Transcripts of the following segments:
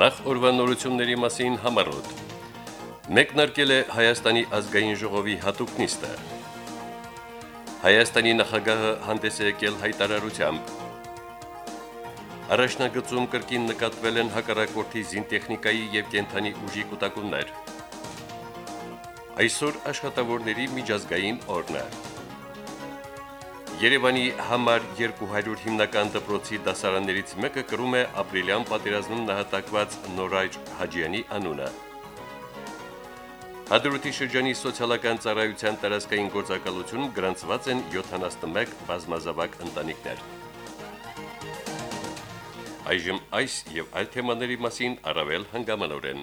Նախ օրվանորությունների մասին համարոտ։ Մեկնարկել է Հայաստանի ազգային ժողովի հատուկ նիստը։ Հայաստանի նախագահը հանդես է եկել հայտարարությամբ։ Առաջնագծում կրկին նկատվել են հակառակորդի զինտեխնիկայի եւ կենթանի ուժի կൂട്ടակումներ։ Այսօր աշխատավորների միջազգային օրն է։ Երևանի համար 200 հիմնական դպրոցի դասարաններից մեկը կրում է ապրիլյան պատերազմում նահատակված Նորայր Հաջյանի անունը։ Հադրութի շրջանի սոցիալական ծառայության տարածքային գործակալություն գրանցված են 71 բազմազավակ ընտանիքներ։ Այժմ այս եւ այլ թեմաների մասին առավել հանգամանորեն։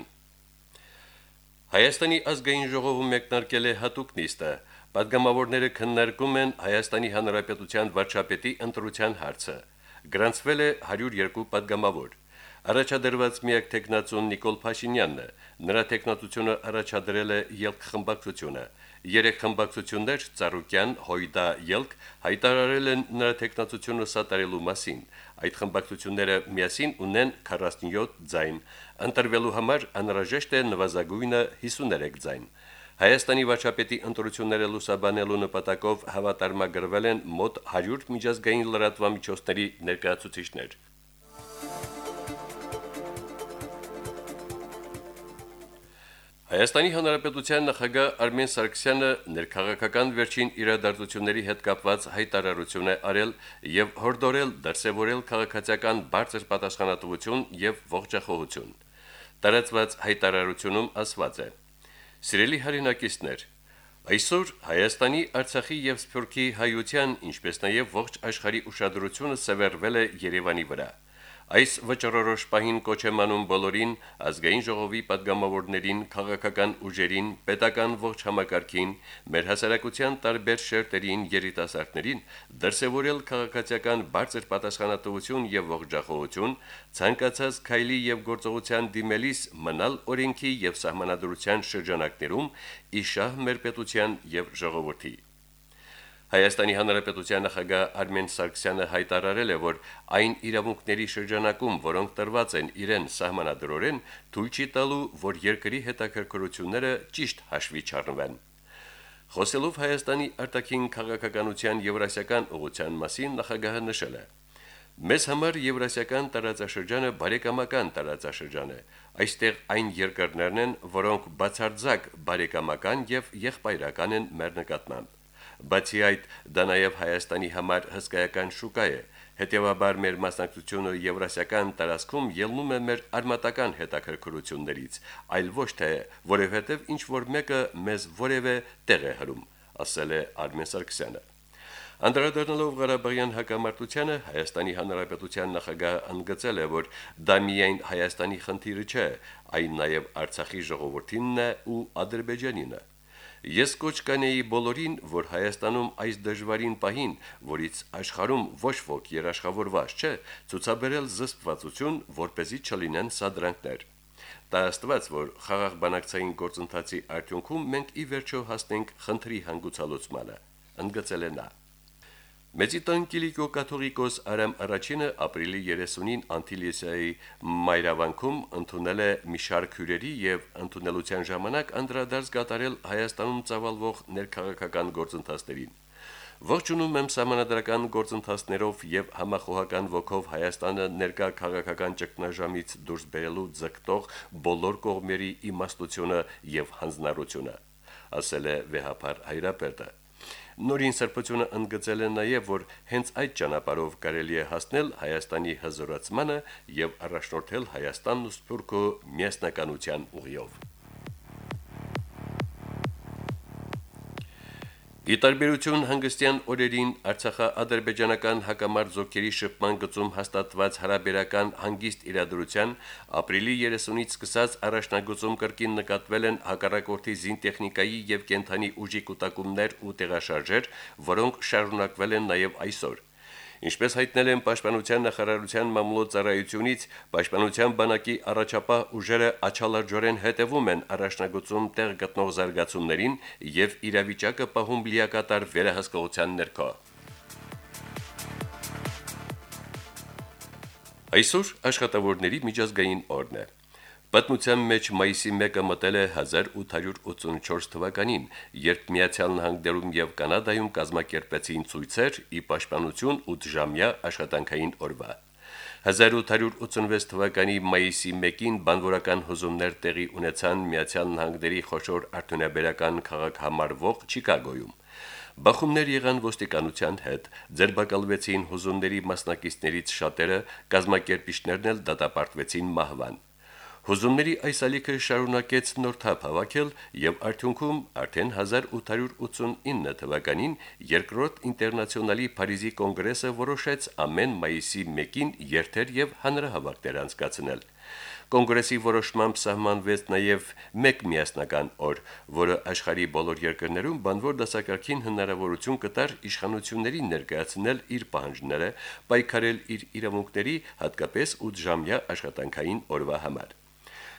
Հայաստանի ազգային ժողովում մեկնարկել է հատուկ նիստը, Պատգամավորները քննարկում են Հայաստանի Հանրապետության վարչապետի ընտրության հարցը։ Գրանցվել է 102 պատգամավոր։ Առաջադրված միակ տեխնացուն Նիկոլ Փաշինյանն է։ Նրա տեխնատությունը առաջադրել է ելք խմբակցությունը։ Երեք խմբակցություններ՝ Ծառուկյան, Հույդա, Ելք հայտարարել են նրա տեխնատությունը սատարելու մասին։ Այդ խմբակցությունները միասին ունեն 47 ձայն։ Ընտրվելու համար անհրաժեշտ է նվազագույնը 53 ձայն։ Հայաստանի վարչապետի ընտրությունները լուսաբանելու նպատակով հավատարմագրվել են մոտ 100 միջազգային լրատվամիջոցների ներկայացուցիչներ։ Հայաստանի Հանրապետության նախագահ Արմեն Սարգսյանը ներքաղաքական վերջին իրադարձությունների հետ կապված հայտարարություն է արել եւ հորդորել դրսեւորել քաղաքացիական բարձր պատասխանատվություն եւ ողջախոհություն։ Տարածված հայտարարությունում ասված է. Սիրելի հայրենակիցներ, այսօր Հայաստանի, Արցախի եւ Սփյուռքի հայության, ինչպես նաեւ ողջ աշխարհի ուշադրությունը սևեռվել է Երևանի վրա։ Այս վճռորոշ պահին կոչ եմ անում բոլորին ազգային ժողովի падգամավորներին, քաղաքական ուժերին, պետական ողջ համակարգին, մեր հասարակության տարբեր շերտերին, երիտասարդներին դրսևորել քաղաքացիական բարձր պատասխանատվություն եւ ողջախոհություն, ցանկացած քայլի եւ գործողության դիմելիս մնալ օրենքի եւ սահմանադրության շրջանակներում, իշահ մեր պետության եւ ժողովրդի Հայաստանի Հանրապետության նախագահ Արմեն Սարգսյանը հայտարարել է, որ այն իրավունքների շրջանակում, որոնք տրված են իրեն սահմանադրորեն, թույլ չի տալու, որ երկրի հետաքրքրությունները ճիշտ հաշվի չառնվեն։ Խոսելով Հայաստանի արտաքին քաղաքականության եվրասիական ուղղության մասին նախագահը նշել է. Մեզ համար եվրասիական տարածաշրջանը բարեկամական տարածաշրջան է։ Այստեղ այն երկրներն են, որոնք բացարձակ բարեկամական եւ եղբայրական են մեր նկատմամբ։ Բացի այդ, դա նաև Հայաստանի համար հսկայական շուկա է։ Հետևաբար մեր մասնակցությունը Եվրասիական տարածքում ելնում է մեր արմատական հետաքրքրություններից, այլ ոչ թե որևէտև ինչ որ մեկը մեզ որևէ տեղ է հրում, ասել է Արմեն Սարգսյանը։ Անդրադառնալով Ղարաբաղյան հակամարտությանը Հայաստանի Հանրապետության նախագահը ընդգծել է, որ դա միայն Հայաստանի խնդիրը չէ, այն նաև Արցախի ժողովրդինն է ու Ադրբեջանինը։ Ես կոչ կանեի բոլորին, որ Հայաստանում այս դժվարին պահին, որից աշխարհում ոչ ոք երաշխավորված չէ, ցուցաբերել զսպվածություն, որ เป զի չլինեն սադրանքներ։ Դա աստված, որ խաղաղ բանակցային գործընթացի արդյունքում մենք ի վերջո հասնենք խնդրի հանգուցալուծմանը, ընդգծել է նա. Մեծիտան Կիլիկո կաթողիկոս Արամ առաջինը ապրիլի 30-ին Անտիլիեսիայի Մայրավանքում ընդունել է մի շարք հյուրերի եւ ընդունելության ժամանակ անդրադարձ կատարել Հայաստանում ծավալվող ներքաղաքական գործընթացներին։ Ողջունում եմ համանդրական գործընթացներով եւ համախոհական ոգով Հայաստանը ներկա քաղաքական ճգնաժամից դուրս բերելու ձգտող բոլոր կողմերի իմաստությունը եւ հանձնառությունը, ասել է վեհապար Հայրապետը։ Նորին սրբությունը ընդգծել է նաև, որ հենց այդ ճանապարհով կարելի է հասնել Հայաստանի հզորացմանը եւ առաջնորդել Հայաստանն ու Սփյուռքը միասնականության ուղիով։ Ի տարբերություն հանգստյան օրերին Արցախա-ադրբեջանական հակամարտ զորքերի շփման գծում հաստատված հարաբերական հանգիստ իրադրության ապրիլի 30-ից սկսած առաջնագծում կրկին նկատվել են հակառակորդի զինտեխնիկայի եւ կենթանի ուժի կൂട്ടակումներ ու տեղաշարժեր, որոնք շարունակվել են նաեւ այսօր։ Ինչպես հայտնել են Պաշտպանության նախարարության մամլոյցարայությունից, Պաշտպանության բանակի առաջապահ ուժերը աչալրջորեն հետևում են առաջնագծում տեղ գտնող զարգացումներին եւ իրավիճակը պահում լիակատար վերահսկողության ներքո։ Այսօր աշխատավորների միջազգային օրն է։ Պատմության մեջ մայիսի 1-ը մտել է 1884 թվականին, երբ Միացյալ Նահանգներում եւ Կանադայում կազմակերպեցին ցույցեր ի պաշտպանություն 8-ժամյա աշխատանքային օրվա։ 1886 թվականի մայիսի 1-ին բանվորական հուզումներ տեղի ունեցան Միացյալ Նահանգների խոշոր արդյունաբերական քաղաք համարվող Չիկագոյում։ Բախումներ եղան ոստիկանության հետ, ձերբակալվեցին հուզումների մասնակիցներից շատերը, կազմակերպիչներն էլ դատապարտվեցին մահվան։ Հուզումների այս ալիքը շարունակեց նոր թափ հավաքել եւ արդյունքում արդեն 1889 թվականին երկրորդ ինտերնացիոնալի Փարիզի կոնգրեսը որոշեց ամեն մայիսի 1-ին երթեր եւ հանրահավաքներ անցկացնել։ Կոնգրեսի որոշմամբ սահմանվեց նաև մեկ միասնական օր, որը աշխարհի բոլոր երկրներում բանվոր դասակարգին հնարավորություն կտար իշխանություններին ներկայացնել իր պահանջները, պայքարել իր իրավունքների, հատկապես 8 ժամյա աշխատանքային օրվա համար։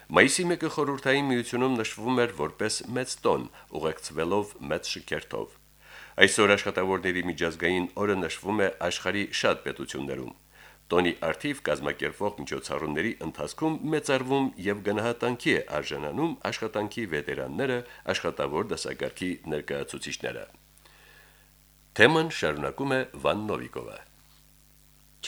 Մայիսի 1-ը խորհրդային միությունում նշվում էր որպես մեծ տոն, ուղեկցվելով մեծ շքերթով։ Այսօր աշխատավորների միջազգային օրը նշվում է աշխարի շատ պետություններում։ Տոնի արդիվ կազմակերպվող միջոցառումների ընթացքում մեծարվում եւ գնահատանքի է արժանանում աշխատանքի վետերանները, աշխատավոր դասակարգի ներկայացուցիչները։ Թեման շարունակում է Վան Նովիկովը։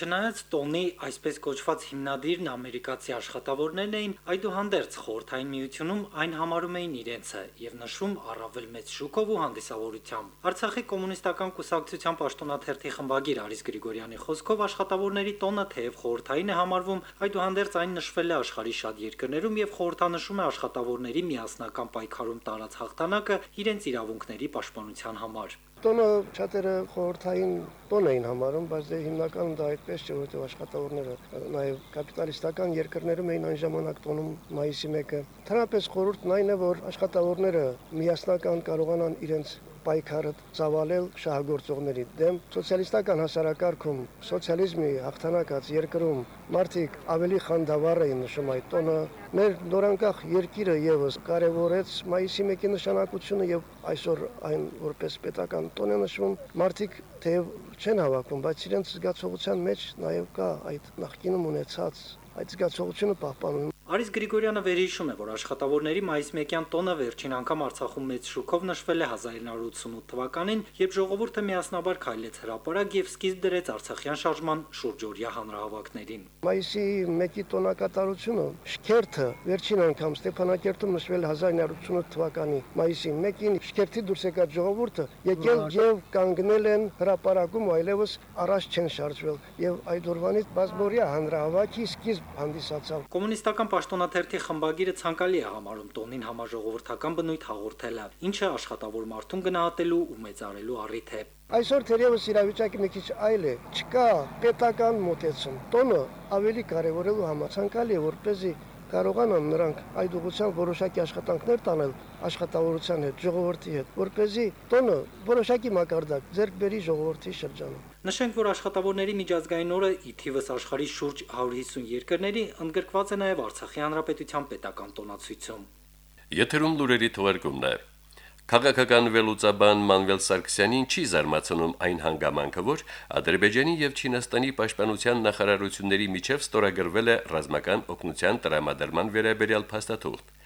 Չնայած տոնի այսպես կոչված հիմնադիրն ամերիկացի աշխատավորներն էին, այդուհանդերձ խորթային միությունում այն համարում էին իրենցը եւ նշում առավել մեծ շուկով ու հանդիսավորությամբ։ Արցախի կոմունիստական կուսակցության պաշտոնաթերթի խմբագիր Արիս Գրիգորյանի խոսքով աշխատավորների տոնը թեև խորթային է համարվում, այդուհանդերձ այն նշվել է աշխարհի շատ երկրներում եւ խորհրդանշում է աշխատավորների միասնական պայքարում տարած հաղթանակը իրենց իրավունքների պաշտպանության համար։ Տոնը շատերը խորհրդային տոն էին համարում, բայց դե հիմնականում դա այդպես չէ, որովհետև աշխատավորները նաև կապիտալիստական երկրներում էին այն ժամանակ տոնում մայիսի 1-ը։ Թրապես խորհուրդն այն է, որ աշխատավորները միասնական կարողանան իրենց պայքարը ծավալել շահագործողների դեմ սոցիալիստական հասարակարգում սոցիալիզմի հաղթանակած երկրում մարդիկ ավելի խանդավառ էին նշում այդ տոնը մեր նորանկախ երկիրը եւս կարևորեց մայիսի 1-ի նշանակությունը եւ այսօր այն որպես պետական տոն է նշվում մարդիկ թեև չեն հավաքում բայց իրենց զգացողության մեջ նաեւ կա այդ նախկինում ունեցած այդ զգացողությունը պահպանում Արիս Գրիգորյանը վերհիշում է, որ աշխատավորների մայիս 1-յան տոնը վերջին անգամ Արցախում մեծ շուկով նշվել է 1988 թվականին, երբ ժողովուրդը միասնաբար քայլեց հրապարակ եւ սկիզբ դրեց Արցախյան շարժման շուրջօրյա հանրահավաքներին։ Մայիսի 1-ի տոնակատարությունը շքերթը վերջին անգամ Ստեփանակերտում նշվել 1988 թվականի մայիսի 1-ին շքերթի դուրս եկած ժողովուրդը եկել եւ կանգնել են հրապարակում այլևս առաջ չեն շարժվել եւ այդ օրվանից բազմորյա հանրահավաքի սկիզբ հանդիսացավ։ Կոմունիստական պաշտոնաթերթի խմբագիրը ցանկալի է համարում տոնին համաժողովրդական բնույթ հաղորդելը, ինչը աշխատավոր մարդուն գնահատելու ու մեծարելու առիթ է։ Այսօր թերևս իրավիճակը մի քիչ այլ է։ Չկա պետական մոտեցում։ Տոնը ավելի կարևորելու համար ցանկալի է, որպեսզի կարողանան նրանք այդ ուղղությամբ որոշակի աշխատանքներ տանել աշխատավորության հետ, ժողովրդի հետ, որ เป զի տոնը որոշակի մակարդակ ձեռք բերի ժողովրդի շրջանում։ Նշենք, որ աշխատավորների միջազգային օրը ի թիվս աշխարհի շուրջ 150 երկրների ընդգրկված է նաև Արցախի հանրապետության պետական տոնացույցում։ Եթերում լուրերի թողարկումն է։ Քաղաքական վերլուծաբան Մանվել Սարգսյանին չի զարմացնում այն հանգամանքը, որ Ադրբեջանի եւ Չինաստանի պաշտպանության նախարարությունների միջև ստորագրվել է ռազմական օգնության տրամադրման վերաբերյալ փաստաթուղթ։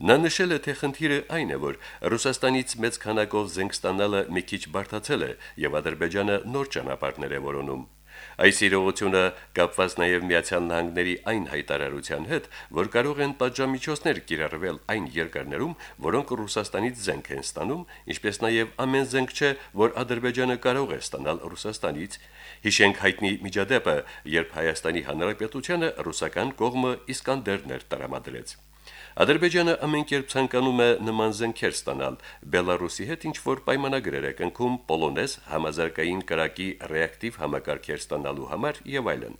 Նա նշել է, թե խնդիրը այն է, որ Ռուսաստանից մեծ քանակով զենք ստանալը մի քիչ բարդացել է եւ Ադրբեջանը նոր ճանապարհներ է որոնում։ Այս իրողությունը կապված նաև Միացյալ Նահանգների այն հայտարարության հետ, որ կարող են պատժամիջոցներ կիրառվել այն երկրներում, որոնք Ռուսաստանից զենք են ստանում, ինչպես նաև ամեն զենք չէ, որ Ադրբեջանը կարող է ստանալ Ռուսաստանից։ Հիշենք հայտնի միջադեպը, երբ Հայաստանի Հանրապետությանը ռուսական կողմը Իսկանդերներ տրամադրեց։ Ադրբեջանը ամենքերբ ցանկանում է նման զենքեր ստանալ Բելարուսի հետ ինչ որ պայմանագրեր է կնքում Պոլոնեզ համազարգային կրակի ռեակտիվ համակարգեր ստանալու համար եւ այլն։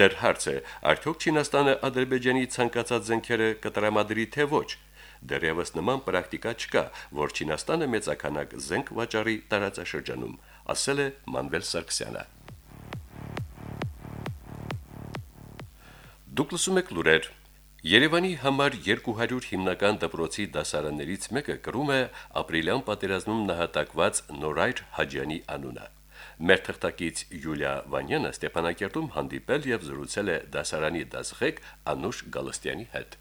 Դեռ հարց է, արդյոք Չինաստանը Ադրբեջանի ցանկացած զենքերը կտրամադրի թե ոչ։ Դեռևս նման պրակտիկա չկա, որ Չինաստանը մեծականակ զենք վաճառի տարածաշրջանում, ասել է Մանվել Սարգսյանը։ Դուք լսում եք լուրեր Երևանի համար 200 հիմնական դպրոցի դասարաններից մեկը կրում է ապրիլյան պատերազմում նահատակված Նորայր Հաջյանի անունը։ Մեր թղթակից Յուլիա Վանյանը Ստեփանակերտում հանդիպել եւ զրուցել է դասարանի դասղեկ Անուշ Գալստյանի հետ։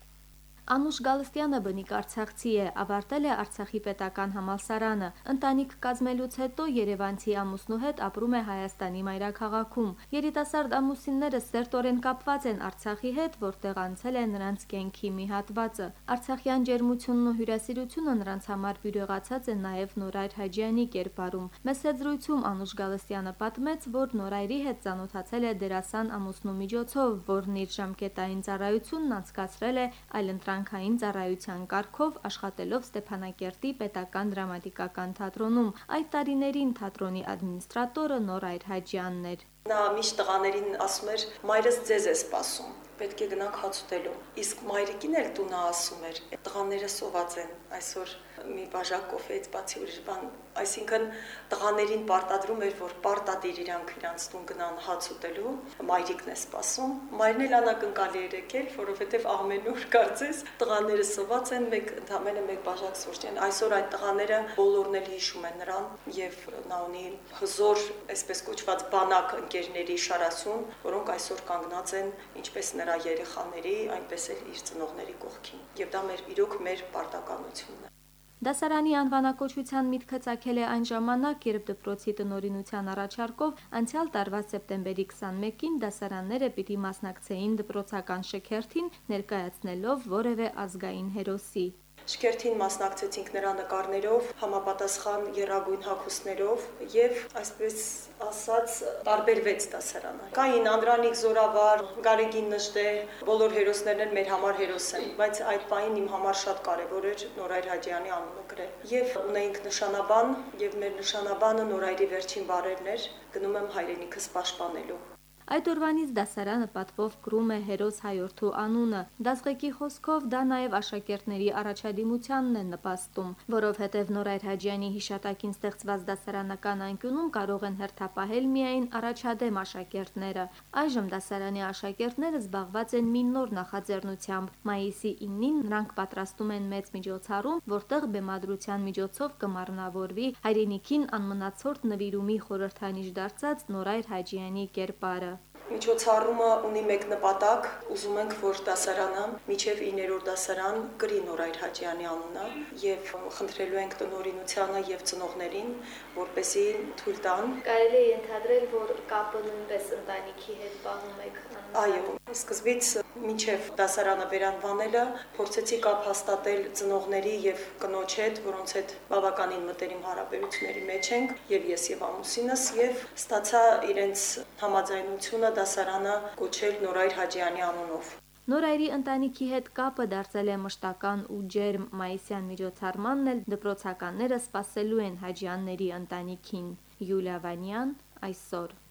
Անուշ Գալստյանը բնիկ Արցախցի է, ավարտել է Արցախի պետական համալսարանը։ Ընտանիք կազմելուց հետո Երևանցի ամուսնու հետ ապրում է Հայաստանի մայրաքաղաքում։ Երիտասարդ ամուսինները սերտորեն կապված են Արցախի հետ, որտեղ անցել է նրանց կյանքի մի հատվածը։ Արցախյան ջերմությունն ու հյուրասիրությունը նրանց համար բյուրեղացած է նաև Նորայր Հաջյանի կերպարում։ Մեծ զրույցում Անուշ Գալստյանը պատմեց, որ Նորայրի հետ ծանոթացել է դերասան ամուսնու միջոցով, որն իր ժամկետային ծառայությունն անցկացրել է այլընտրանք աշխատանքային ծառայության կարգով աշխատելով Ստեփանակերտի պետական դրամատիկական թատրոնում։ Այդ տարիներին թատրոնի ադմինիստրատորը Նորայր Հաջյանն էր։ Նա միշտ տղաներին ասում էր. «Մայրս ձեզ է սպասում» պետք է գնանք հաց ուտելու։ Իսկ մայրիկին էլ տունը ասում էր. տղաները սոված են այսօր մի բաժակ կոֆեից բացի ուրիշ բան, այսինքն տղաներին պարտադրում էր, որ պարտադիր իրանք իրանց տուն գնան հաց ուտելու, մայրիկն է սպասում։ Մայրն էլ անակնկալի էր եկել, որովհետև ամեն օր կարծես տղաները սոված են, մեկ ընդամենը մեկ բաժակ սուրճ են։ Այսօր այդ տղաները բոլորն էլ հիշում են նրան եւ նա ունի հզոր, այսպես կոչված բանակ ընկերների շարասյուն, որոնք այսօր կանգնած են ինչպես նրա երեխաների, այնպես էլ իր ծնողների կողքին։ Եվ դա մեր իրոք մեր պարտականությունն է։ Դասարանի անվանակոչության միտքը ցակել է այն ժամանակ, երբ դպրոցի տնօրինության առաջարկով անցյալ տարվա սեպտեմբերի 21-ին դասարանները պիտի մասնակցեին դպրոցական շքերթին ներկայացնելով որևէ ազգային հերոսի։ Շքերթին մասնակցեցինք նրա նկարներով, համապատասխան երագույն հագուստներով եւ այսպես ասած տարբերվեց դասարանը։ Կային Անդրանիկ Զորավար, Գարեգին Նժդե, բոլոր հերոսներն են մեր համար հերոս են, բայց այդ պահին իմ համար շատ կարեւոր էր Նորայր Հաջյանի անունը գրել։ Եվ ունեինք նշանաբան, եւ մեր նշանաբանը Նորայրի վերջին բարերն էր, գնում եմ հայրենիքս պաշտպանելու։ Այդ օրվանից դասարանը պատվով կրում է հերոս հայորդու անունը։ Դասղեկի խոսքով դա նաև աշակերտների առաջադիմությանն է նպաստում, որովհետև Նորայր Հաջյանի հիշատակին ստեղծված դասարանական անկյունում կարող են հերթապահել միայն առաջադեմ աշակերտները։ Այժմ դասարանի աշակերտները զբաղված են մի նոր նախաձեռնությամբ։ Մայիսի 9-ին նրանք պատրաստում են մեծ միջոցառում, որտեղ բեմադրության միջոցով կմառնավորվի հայրենիքին անմնացորդ նվիրումի խորհրդանիշ դարձած Նորայր Հաջյանի կերպարը։ Միջոցառումը ունի մեկ նպատակ, ուզում ենք, որ դասարանը միջև 9-րդ դասարան գրի Նորայր Հաջյանի անունը եւ խնդրելու ենք տնօրինությանը եւ ծնողներին, որպեսի թույլ տան։ Կարելի է ենթադրել, որ կապը նույնպես ընտանիքի հետ պահում եք։ Այո, սկզբից մինչև դասարանը վերանվանելը փորձեցի կապ հաստատել ծնողների եւ կնոջ հետ, որոնց հետ բավականին մտերիմ հարաբերությունների մեջ ենք, եւ ես եւ ամուսինս եւ ստացա իրենց համաձայնությունը դասարանը կոչել Նորայր Հաջյանի անունով։ Նորայրի ընտանիքի հետ կապը դարձել է մշտական ու ջերմ մայիսյան միջոցառմանն էլ դպրոցականները սպասելու են Հաջյանների ընտանիքին։ Յուլիա Վանյան այսօր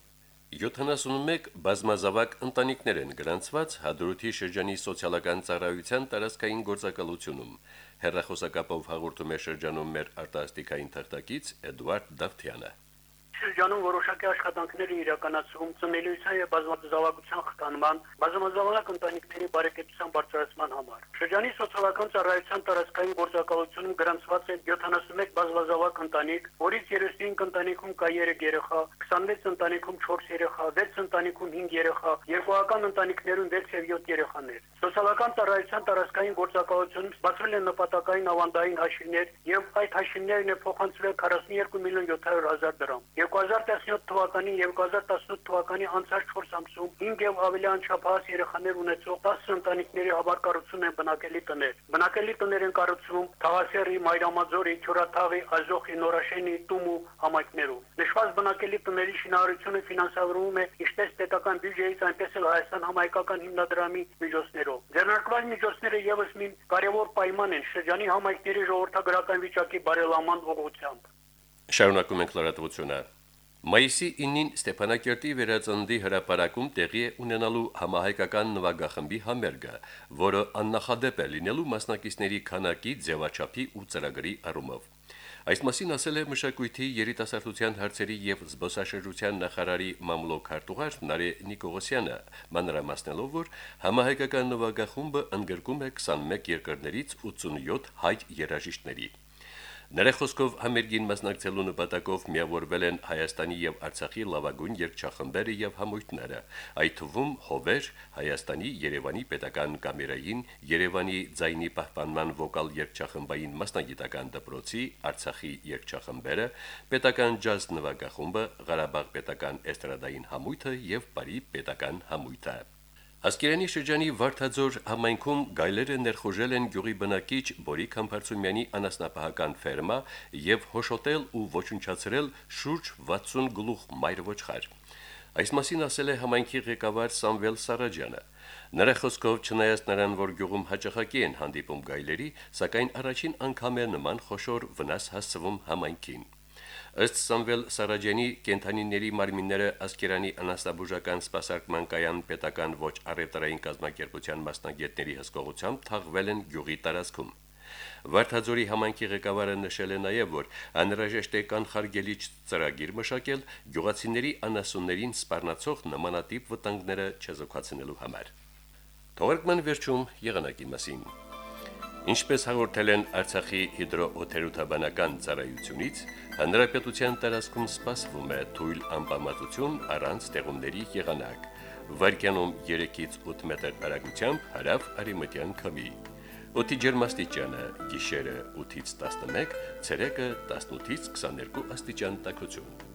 71 բազմազավակ ընտանիքներ են գրանցված Հադրութի շրջանի սոցիալական ծառայության տարածքային գործակալությունում։ Հերրախոսակապով հաղորդում է շրջանում մեր արտասթիկային թղթակից Էդուարդ Դավթյանը շրջանում որոշակի աշխատանքներ իրականացում ծնելիության եւ բազմազավակության խթանման, բազմազավակ ընտանիքների բարեկեցության բարձրացման համար։ Շրջանի սոցիալական ծառայության տարածքային գործակալությունում գրանցված է 71 բազմազավակ ընտանիք, որից 35 ընտանիքում կա 3 երեխա, 26 ընտանիքում 4 երեխա, 6 ընտանիքում 5 երեխա, երկուական ընտանիքներում 6 եւ 7 երեխաներ։ Սոցիալական ծառայության տարածքային գործակալությունում բացվել են նպատակային ավանդային հաշիվներ եւ այդ հաշիվներն է փոխանցվել 42 միլիոն 700 հազար դրամ։ 2017 թվականին եւ 2018 թվականի անցած 4 ամսում 5 եւ ավելի անչափահաս երեխաներ ունեցող 10 ընտանիքների հավաքարություն են բնակելի տներ։ Բնակելի տներ են կառուցվում Թավասերի, Մայրամաձորի, Չորաթաղի, Ազոխի, Նորաշենի, Տումու համայնքներում։ Նշված բնակելի տների շինարարությունը ֆինանսավորվում է ինչպես պետական բյուջեից, այնպես էլ Հայաստան համայնքական հիմնադրամի միջոցներով։ Ձեռնարկված միջոցները եւս մի կարևոր պայման են շրջանի համայնքների ժողովրդագրական վիճակի բարելավման ուղղությամբ։ Շարունակում ենք լրատվությունը։ Մայիսի 9-ին Ստեփանակերտի վերածնդի հրապարակում տեղի է ունենալու համահայկական նվագախմբի համերգը, որը աննախադեպ է լինելու մասնակիցների քանակի, ձևաչափի ու ծրագրի առումով։ Այս մասին ասել է մշակույթի երիտասարդության հարցերի եւ զբոսաշրջության նախարարի մամլոք հարտուղար Նարե Նիկողոսյանը, մանրամասնելով, որ համահայկական նվագախումբը ընդգրկում է 21 երկրներից 87 հայ երաժիշտների։ Նրա խոսքով համերգին մասնակցելու նպատակով միավորվել են Հայաստանի եւ Արցախի լավագույն երգչախմբերը եւ համույթները, այդ թվում Հովեր, Հայաստանի Երևանի պետական կամերային, Երևանի ձայնի պահպանման վոկալ երգչախմբային մասնագիտական դպրոցի, Արցախի երգչախմբերը, պետական ջազ նվագախումբը, Ղարաբաղ պետական էստրադային համույթը եւ Բարի պետական համույթը։ Ասկերանի շրջանի Վարդաձոր համայնքում գայլերը ներխոժել են գյուղի բնակիչ Բորիկ Համբարձումյանի անասնապահական ֆերմա եւ հոշոտել ու ոչնչացրել շուրջ 60 գլուխ մայր ոչխար։ Այս մասին ասել է համայնքի ղեկավար Սամվել Սարաջյանը։ Նրա խոսքով չնայած նրան, որ գյուղում հաճախակի են հանդիպում գայլերի, սակայն առաջին անգամ է նման խոշոր վնաս հասցվում համայնքին։ Ըստ Սամվել Սարաջյանի կենթանիների մարմինները Ասկերանի անաստաբուժական սպասարկման կայան պետական ոչ առևտրային կազմակերպության մասնագետների հսկողությամբ թաղվել են գյուղի տարածքում։ Վարդաձորի համանքի ղեկավարը նշել է նաև, որ անհրաժեշտ է կանխարգելիչ ծրագիր մշակել գյուղացիների անասուններին սպառնացող նմանատիպ վտանգները չեզոքացնելու համար։ Թողարկման վերջում եղանակի մասին։ Ինչպես հաղորդել են Արցախի հիդրոօթերոթաբանական ծառայությունից, հանրապետության տարածքում սպասվում է թույլ անբավարարություն առանց տեղումների եղանակ։ Վարկյանում 3-ից 8 մետր հեռագությամբ հարավ արևմտյան քամի։ Օդի ջերմաստիճանը՝ գիշերը 8-ից 11, ցերեկը 18-ից 22 աստիճան տաքություն։